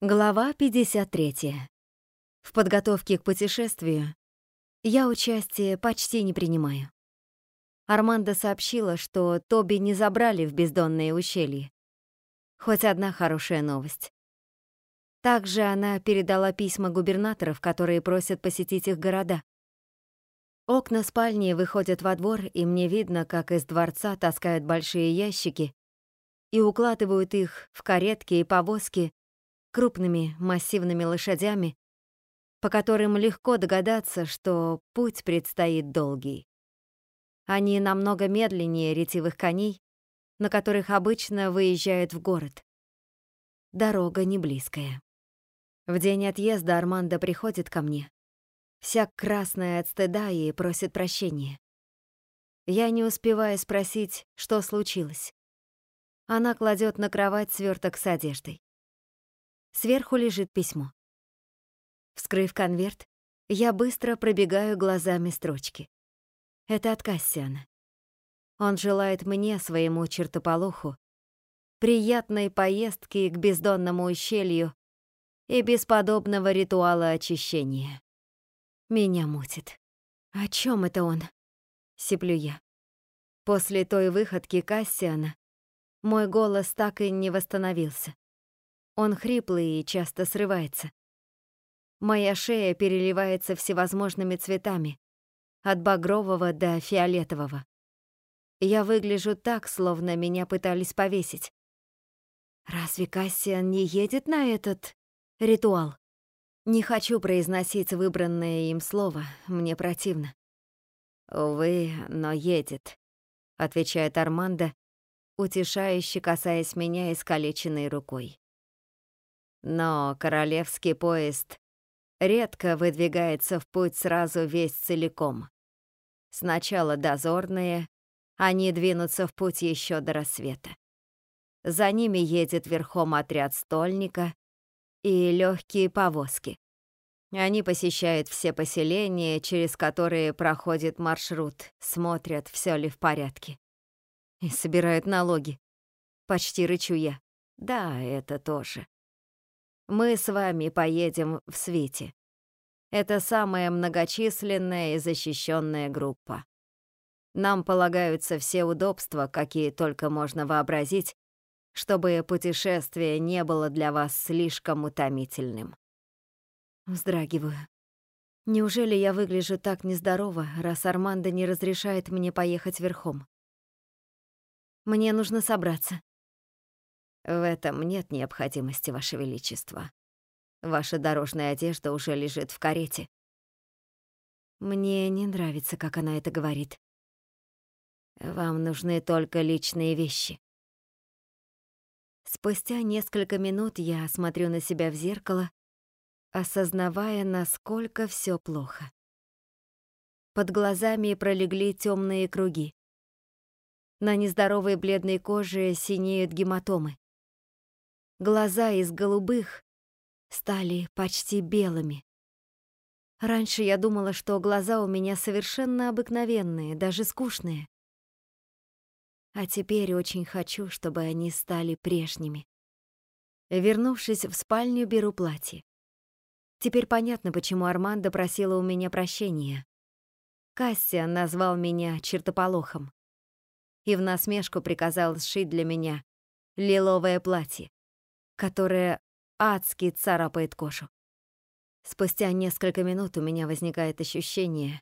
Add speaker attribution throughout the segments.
Speaker 1: Глава 53. В подготовке к путешествию я участие почти не принимаю. Армандо сообщила, что Тоби не забрали в бездонные ущелья. Хоть одна хорошая новость. Также она передала письма губернаторов, которые просят посетить их города. Окна спальни выходят во двор, и мне видно, как из дворца таскают большие ящики и укладывают их в каретки и повозки крупными массивными лошадями, по которым легко догадаться, что путь предстоит долгий. Они намного медленнее ретивых коней, на которых обычно выезжают в город. Дорога не близкая. В день отъезда Армандо приходит ко мне, вся красная от стыда и просит прощения. Я не успеваю спросить, что случилось. Она кладет на кровать сверток с одеждой. Сверху лежит письмо. Вскрыв конверт, я быстро пробегаю глазами строчки. Это от Кассиана. Он желает мне, своему чертополоху, приятной поездки к бездонному ущелью и бесподобного ритуала очищения. Меня мутит. О чем это он? Сиплю я. После той выходки Кассиана мой голос так и не восстановился. Он хриплый и часто срывается. Моя шея переливается всевозможными цветами, от багрового до фиолетового. Я выгляжу так, словно меня пытались повесить. Разве Кассиан не едет на этот ритуал? Не хочу произносить выбранное им слово, мне противно. «Увы, но едет», — отвечает Армандо, утешающе касаясь меня искалеченной рукой. Но королевский поезд редко выдвигается в путь сразу весь целиком. Сначала дозорные, они двинутся в путь еще до рассвета. За ними едет верхом отряд стольника и легкие повозки. Они посещают все поселения, через которые проходит маршрут, смотрят, все ли в порядке. И собирают налоги. Почти рычу я. Да, это тоже. Мы с вами поедем в свите. Это самая многочисленная и защищенная группа. Нам полагаются все удобства, какие только можно вообразить, чтобы путешествие не было для вас слишком утомительным. Вздрагиваю. Неужели я выгляжу так нездорово, раз Армандо не разрешает мне поехать верхом? Мне нужно собраться. В этом нет необходимости, Ваше Величество. Ваша дорожная одежда уже лежит в карете. Мне не нравится, как она это говорит. Вам нужны только личные вещи. Спустя несколько минут я смотрю на себя в зеркало, осознавая, насколько все плохо. Под глазами пролегли темные круги. На нездоровой бледной коже синеют гематомы. Глаза из голубых стали почти белыми. Раньше я думала, что глаза у меня совершенно обыкновенные, даже скучные. А теперь очень хочу, чтобы они стали прежними. Вернувшись в спальню, беру платье. Теперь понятно, почему Армандо просила у меня прощения. Кассиан назвал меня чертополохом и в насмешку приказал сшить для меня лиловое платье которая адски царапает кожу. Спустя несколько минут у меня возникает ощущение,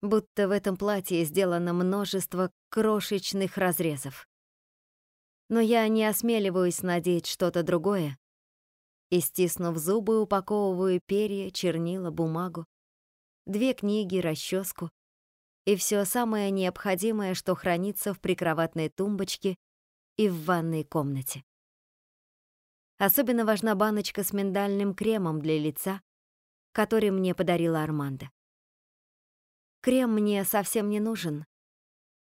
Speaker 1: будто в этом платье сделано множество крошечных разрезов. Но я не осмеливаюсь надеть что-то другое и, стиснув зубы, упаковываю перья, чернила, бумагу, две книги, расческу и все самое необходимое, что хранится в прикроватной тумбочке и в ванной комнате. Особенно важна баночка с миндальным кремом для лица, который мне подарила Армандо. Крем мне совсем не нужен,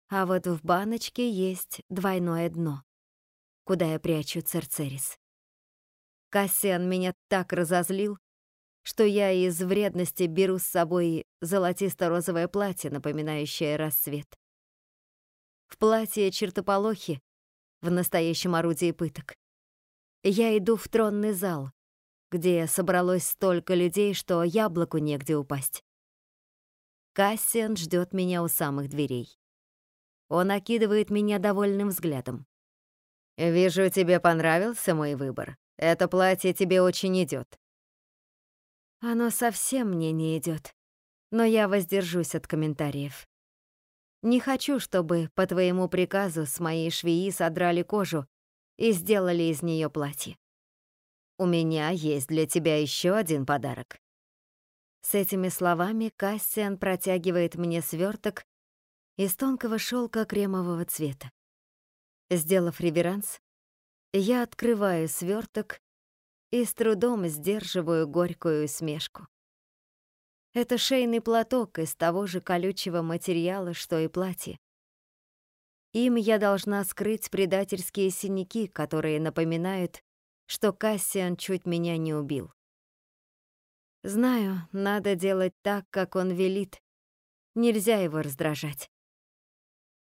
Speaker 1: а вот в баночке есть двойное дно, куда я прячу церцерис. Кассиан меня так разозлил, что я из вредности беру с собой золотисто-розовое платье, напоминающее рассвет. В платье чертополохи, в настоящем орудии пыток. Я иду в тронный зал, где собралось столько людей, что яблоку негде упасть. Кассиан ждет меня у самых дверей. Он окидывает меня довольным взглядом. «Вижу, тебе понравился мой выбор. Это платье тебе очень идет. Оно совсем мне не идет, но я воздержусь от комментариев. Не хочу, чтобы по твоему приказу с моей швеи содрали кожу и сделали из нее платье. У меня есть для тебя еще один подарок. С этими словами Кассиан протягивает мне сверток из тонкого шелка кремового цвета. Сделав реверанс, я открываю сверток и с трудом сдерживаю горькую усмешку. Это шейный платок из того же колючего материала, что и платье. Им я должна скрыть предательские синяки, которые напоминают, что Кассиан чуть меня не убил. Знаю, надо делать так, как он велит. Нельзя его раздражать.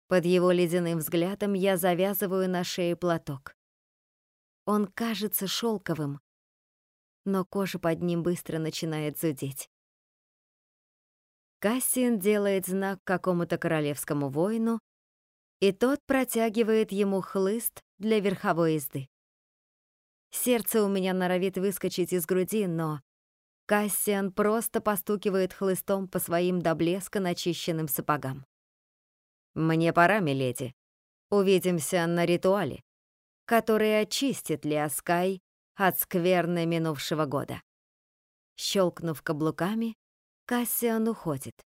Speaker 1: Под его ледяным взглядом я завязываю на шее платок. Он кажется шелковым, но кожа под ним быстро начинает зудеть. Кассиан делает знак какому-то королевскому воину, и тот протягивает ему хлыст для верховой езды. Сердце у меня норовит выскочить из груди, но Кассиан просто постукивает хлыстом по своим до блеска начищенным сапогам. «Мне пора, миледи. Увидимся на ритуале, который очистит Лиаскай от скверны минувшего года». Щелкнув каблуками, Кассиан уходит.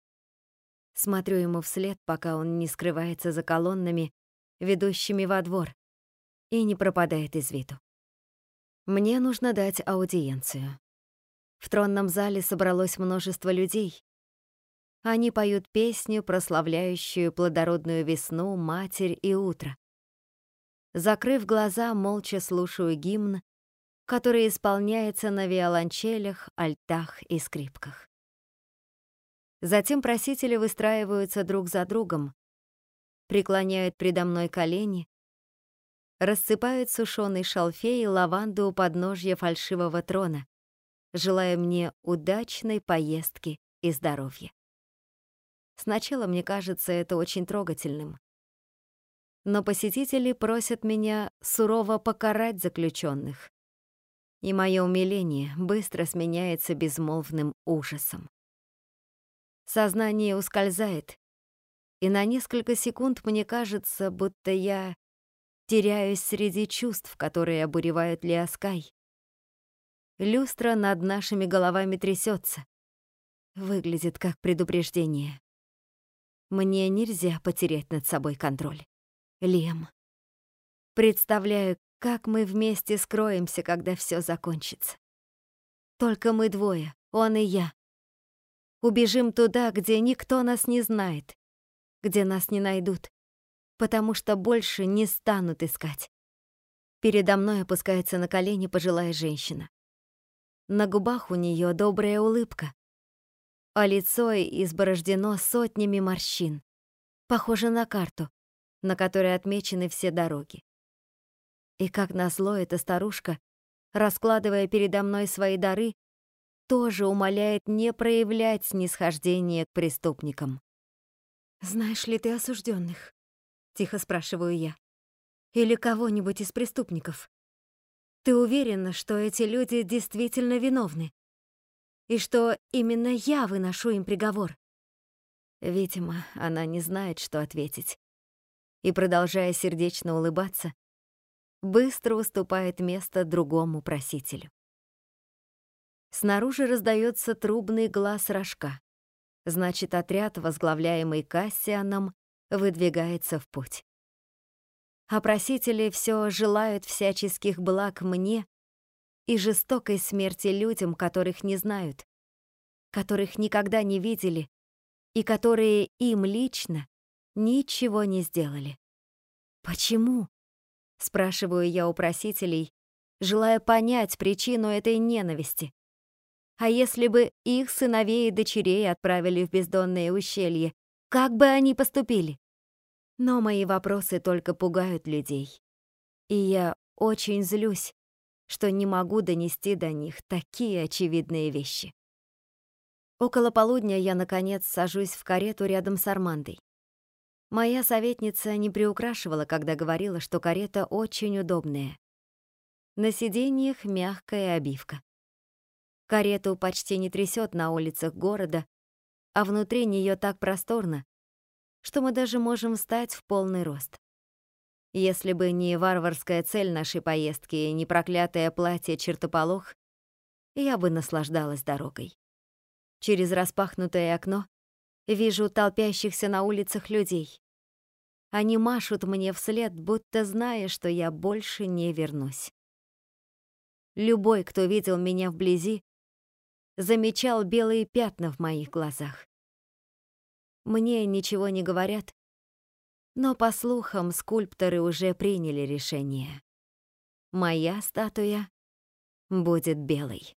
Speaker 1: Смотрю ему вслед, пока он не скрывается за колоннами, ведущими во двор, и не пропадает из виду. Мне нужно дать аудиенцию. В тронном зале собралось множество людей. Они поют песню, прославляющую плодородную весну, матерь и утро. Закрыв глаза, молча слушаю гимн, который исполняется на виолончелях, альтах и скрипках. Затем просители выстраиваются друг за другом, преклоняют предо мной колени, рассыпают сушеный шалфей и лаванду у подножья фальшивого трона, желая мне удачной поездки и здоровья. Сначала мне кажется это очень трогательным. Но посетители просят меня сурово покарать заключенных, и мое умиление быстро сменяется безмолвным ужасом. Сознание ускользает, и на несколько секунд мне кажется, будто я теряюсь среди чувств, которые обуревают Лиаскай. Люстра над нашими головами трясется. Выглядит как предупреждение. Мне нельзя потерять над собой контроль. Лем. Представляю, как мы вместе скроемся, когда все закончится. Только мы двое, он и я. Убежим туда, где никто нас не знает, где нас не найдут, потому что больше не станут искать. Передо мной опускается на колени пожилая женщина. На губах у нее добрая улыбка, а лицо изборождено сотнями морщин. Похоже на карту, на которой отмечены все дороги. И как назло эта старушка, раскладывая передо мной свои дары, тоже умоляет не проявлять снисхождение к преступникам. «Знаешь ли ты осужденных? тихо спрашиваю я. «Или кого-нибудь из преступников? Ты уверена, что эти люди действительно виновны? И что именно я выношу им приговор?» Видимо, она не знает, что ответить. И, продолжая сердечно улыбаться, быстро уступает место другому просителю. Снаружи раздается трубный глаз рожка. Значит, отряд, возглавляемый Кассианом, выдвигается в путь. А просители все желают всяческих благ мне и жестокой смерти людям, которых не знают, которых никогда не видели и которые им лично ничего не сделали. Почему? Спрашиваю я у просителей, желая понять причину этой ненависти. А если бы их сыновей и дочерей отправили в бездонное ущелье, как бы они поступили? Но мои вопросы только пугают людей. И я очень злюсь, что не могу донести до них такие очевидные вещи. Около полудня я, наконец, сажусь в карету рядом с Армандой. Моя советница не приукрашивала, когда говорила, что карета очень удобная. На сиденьях мягкая обивка. Карету почти не трясет на улицах города, а внутри нее так просторно, что мы даже можем встать в полный рост. Если бы не варварская цель нашей поездки и не проклятое платье чертополох, я бы наслаждалась дорогой. Через распахнутое окно вижу толпящихся на улицах людей. Они машут мне вслед, будто зная, что я больше не вернусь. Любой, кто видел меня вблизи, замечал белые пятна в моих глазах. Мне ничего не говорят, но, по слухам, скульпторы уже приняли решение. Моя статуя будет белой.